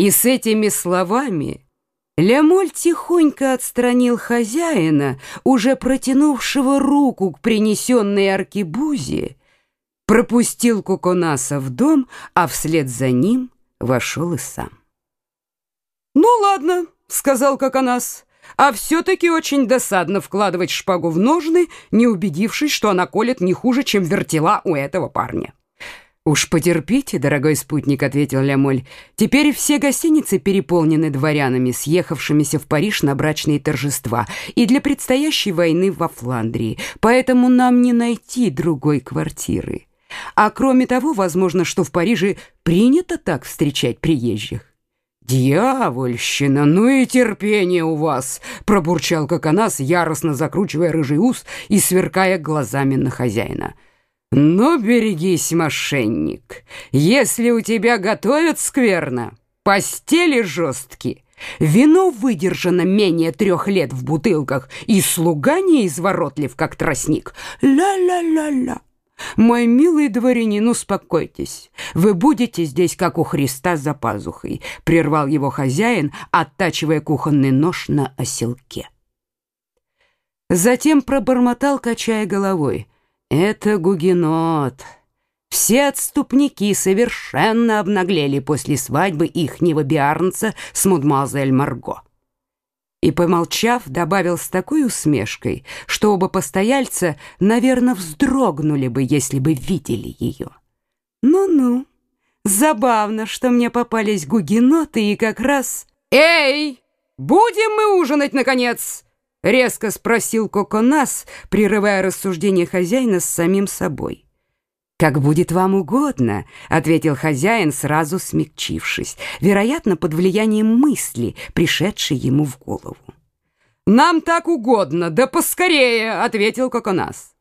И с этими словами Лямоль тихонько отстранил хозяина, уже протянувшего руку к принесенной аркебузе, пропустил Коконаса в дом, а вслед за ним вошел и сам. «Ну ладно», — сказал Коконас, — «а все-таки очень досадно вкладывать шпагу в ножны, не убедившись, что она колет не хуже, чем вертела у этого парня». «Уж потерпите, дорогой спутник», — ответил Лямоль. «Теперь все гостиницы переполнены дворянами, съехавшимися в Париж на брачные торжества и для предстоящей войны во Фландрии, поэтому нам не найти другой квартиры. А кроме того, возможно, что в Париже принято так встречать приезжих». «Дьявольщина, ну и терпение у вас!» — пробурчал Коконас, яростно закручивая рыжий ус и сверкая глазами на хозяина. «Но берегись, мошенник, если у тебя готовят скверно, постели жесткие, вино выдержано менее трех лет в бутылках, и слуга не изворотлив, как тростник, ля-ля-ля-ля». «Мой милый дворянин, успокойтесь. Вы будете здесь, как у Христа за пазухой», — прервал его хозяин, оттачивая кухонный нож на оселке. Затем пробормотал, качая головой. Это гугенот. Все отступники совершенно обнаглели после свадьбы ихнего биарнца с мадемуазель Марго. И, помолчав, добавил с такой усмешкой, что оба постояльца, наверное, вздрогнули бы, если бы видели ее. «Ну-ну, забавно, что мне попались гугеноты и как раз...» «Эй, будем мы ужинать, наконец?» — резко спросил Коконас, прерывая рассуждение хозяина с самим собой. «Как будет вам угодно», — ответил хозяин, сразу смягчившись, вероятно, под влиянием мысли, пришедшей ему в голову. «Нам так угодно, да поскорее», — ответил Коконас.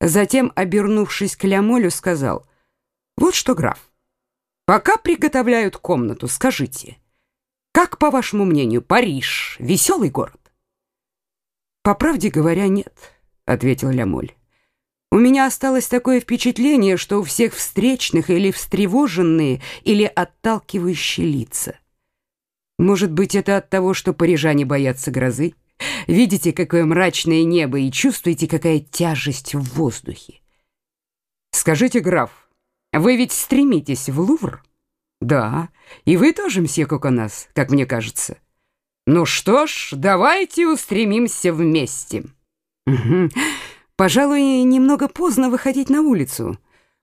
Затем, обернувшись к Лямолю, сказал, «Вот что, граф, пока приготовляют комнату, скажите, как, по вашему мнению, Париж — веселый город?» «По правде говоря, нет», — ответил Лямоль. «У меня осталось такое впечатление, что у всех встречных или встревоженные, или отталкивающие лица. Может быть, это от того, что парижане боятся грозы? Видите, какое мрачное небо, и чувствуете, какая тяжесть в воздухе? Скажите, граф, вы ведь стремитесь в Лувр?» «Да, и вы тоже, мсье Коконас, как мне кажется». Ну что ж, давайте устремимся вместе. Угу. Пожалуй, немного поздно выходить на улицу.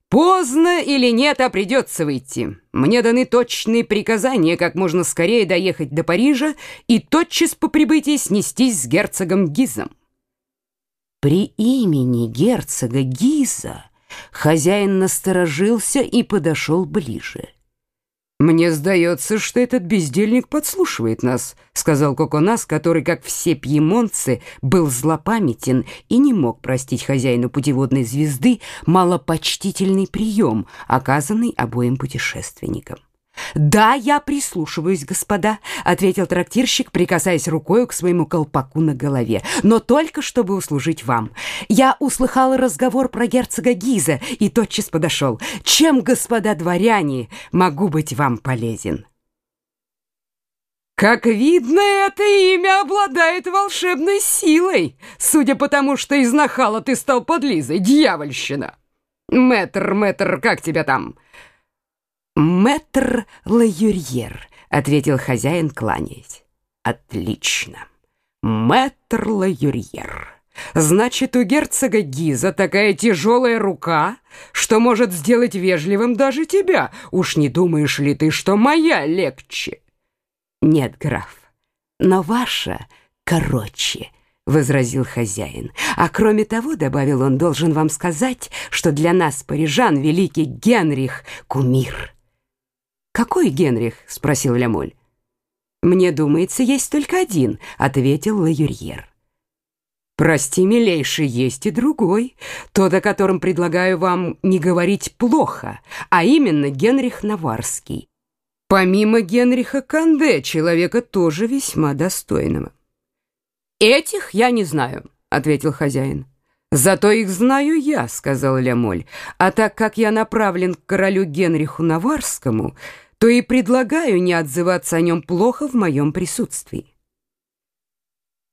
Поздно или нет, а придется выйти. Мне даны точные приказания, как можно скорее доехать до Парижа и тотчас по прибытии снестись с герцогом Гизом. При имени герцога Гиза хозяин насторожился и подошел ближе. «Мне сдается, что этот бездельник подслушивает нас», — сказал Коконас, который, как все пьемонцы, был злопамятен и не мог простить хозяину путеводной звезды малопочтительный прием, оказанный обоим путешественникам. «Да, я прислушиваюсь, господа», — ответил трактирщик, прикасаясь рукой к своему колпаку на голове, «но только чтобы услужить вам. Я услыхал разговор про герцога Гиза и тотчас подошел. Чем, господа дворяне, могу быть вам полезен?» «Как видно, это имя обладает волшебной силой, судя по тому, что из нахала ты стал подлизой, дьявольщина! Мэтр, мэтр, как тебя там?» «Мэтр Лаюрьер», — ответил хозяин, кланяясь. «Отлично. Мэтр Лаюрьер. Значит, у герцога Гиза такая тяжелая рука, что может сделать вежливым даже тебя. Уж не думаешь ли ты, что моя легче?» «Нет, граф, но ваша короче», — возразил хозяин. «А кроме того, — добавил он, — должен вам сказать, что для нас, парижан, великий Генрих — кумир». «Какой Генрих?» — спросил Лямоль. «Мне думается, есть только один», — ответил Лаюрьер. «Прости, милейший, есть и другой, тот, о котором предлагаю вам не говорить плохо, а именно Генрих Наварский. Помимо Генриха Канде, человека тоже весьма достойного». «Этих я не знаю», — ответил хозяин. «Зато их знаю я», — сказал Лямоль, «а так как я направлен к королю Генриху Наварскому, — то и предлагаю не отзываться о нем плохо в моем присутствии.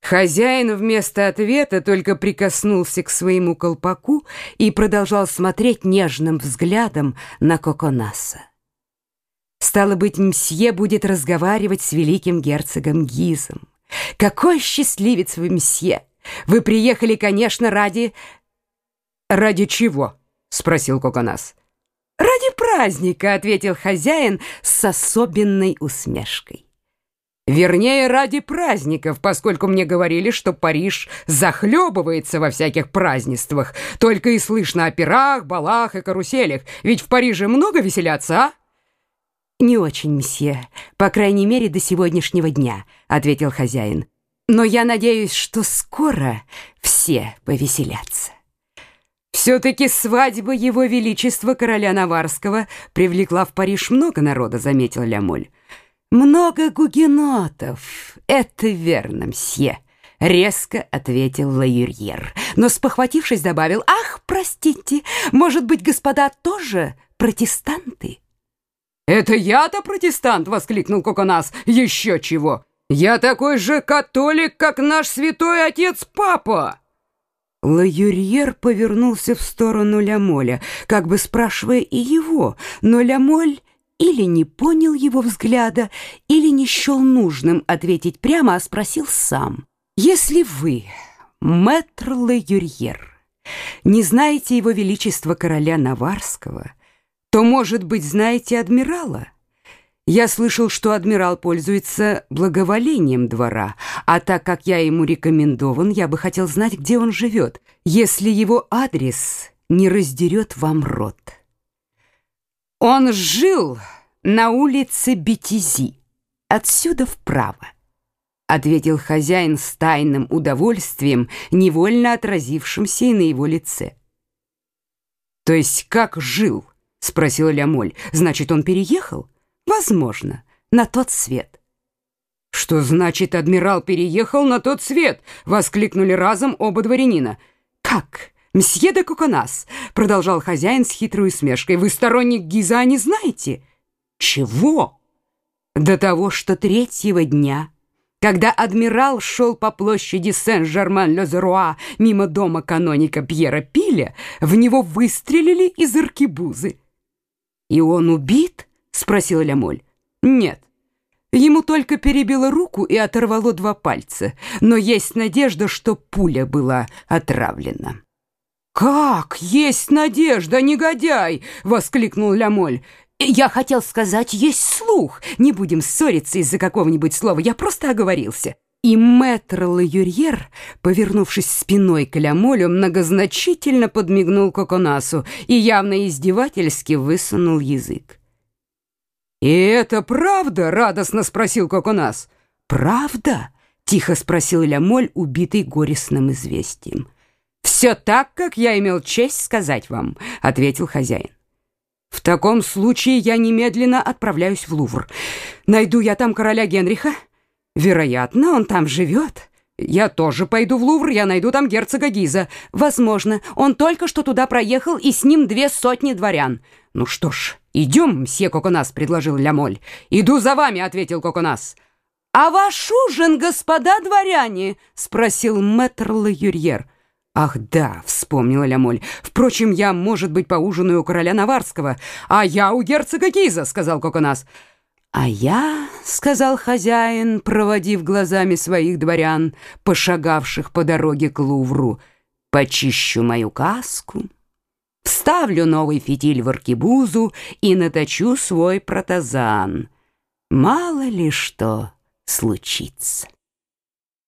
Хозяин вместо ответа только прикоснулся к своему колпаку и продолжал смотреть нежным взглядом на Коконаса. Стало быть, мсье будет разговаривать с великим герцогом Гизом. Какой счастливец вы, мсье! Вы приехали, конечно, ради... Ради чего? Спросил Коконас. Ради праздника, ответил хозяин с особенной усмешкой. Вернее, ради праздников, поскольку мне говорили, что Париж захлебывается во всяких празднествах. Только и слышно о пирах, балах и каруселях. Ведь в Париже много веселятся, а? «Не очень, мсье, по крайней мере, до сегодняшнего дня», — ответил хозяин. «Но я надеюсь, что скоро все повеселятся». «Все-таки свадьба его величества короля Наварского привлекла в Париж много народа», — заметил Лямоль. «Много гугенотов, это верно, мсье», — резко ответил Лаюрьер. Но, спохватившись, добавил, «Ах, простите, может быть, господа тоже протестанты?» «Это я-то протестант!» — воскликнул Коконас. «Еще чего! Я такой же католик, как наш святой отец папа!» Лаюрьер повернулся в сторону Лямоля, как бы спрашивая и его, но Лямоль или не понял его взгляда, или не счел нужным ответить прямо, а спросил сам. «Если вы, мэтр Ле Юрьер, не знаете его величества короля Наварского, то, может быть, знаете адмирала?» Я слышал, что адмирал пользуется благоволением двора, а так как я ему рекомендован, я бы хотел знать, где он живет, если его адрес не раздерет вам рот. Он жил на улице Бетизи, отсюда вправо, ответил хозяин с тайным удовольствием, невольно отразившимся и на его лице. То есть как жил? спросил Лямоль. Значит, он переехал? Возможно, на тот свет. Что значит адмирал переехал на тот свет? воскликнули разом оба дворянина. Как? «Мсье де Коконас», — продолжал хозяин с хитрой усмешкой, — «вы сторонник Гиза не знаете?» «Чего?» «До того, что третьего дня, когда адмирал шел по площади Сен-Жерман-Ле-Зеруа мимо дома каноника Пьера Пиля, в него выстрелили из аркебузы». «И он убит?» — спросил Лямоль. «Нет». Ему только перебило руку и оторвало два пальца, но есть надежда, что пуля была отравлена. «Как? Есть надежда, негодяй!» — воскликнул Лямоль. «Я хотел сказать, есть слух. Не будем ссориться из-за какого-нибудь слова, я просто оговорился». И мэтр Лаюрьер, повернувшись спиной к Лямолю, многозначительно подмигнул Коконасу и явно издевательски высунул язык. «И это правда?» — радостно спросил Коконас. «Правда?» — тихо спросил Лямоль, убитый горестным известием. «Все так, как я имел честь сказать вам», — ответил хозяин. «В таком случае я немедленно отправляюсь в Лувр. Найду я там короля Генриха? Вероятно, он там живет. Я тоже пойду в Лувр, я найду там герцога Гиза. Возможно, он только что туда проехал, и с ним две сотни дворян. Ну что ж, идем, мсье Коконас», — предложил Лямоль. «Иду за вами», — ответил Коконас. «А ваш ужин, господа дворяне?» — спросил мэтр Ла-Юрьер. «Ах да», — вспомнила Лямоль. «Впрочем, я, может быть, поужинаю у короля Наварского, а я у герцога Гиза», — сказал Коконас. «А я», — сказал хозяин, проводив глазами своих дворян, пошагавших по дороге к Лувру, «почищу мою каску, вставлю новый фитиль в аркебузу и наточу свой протазан. Мало ли что случится».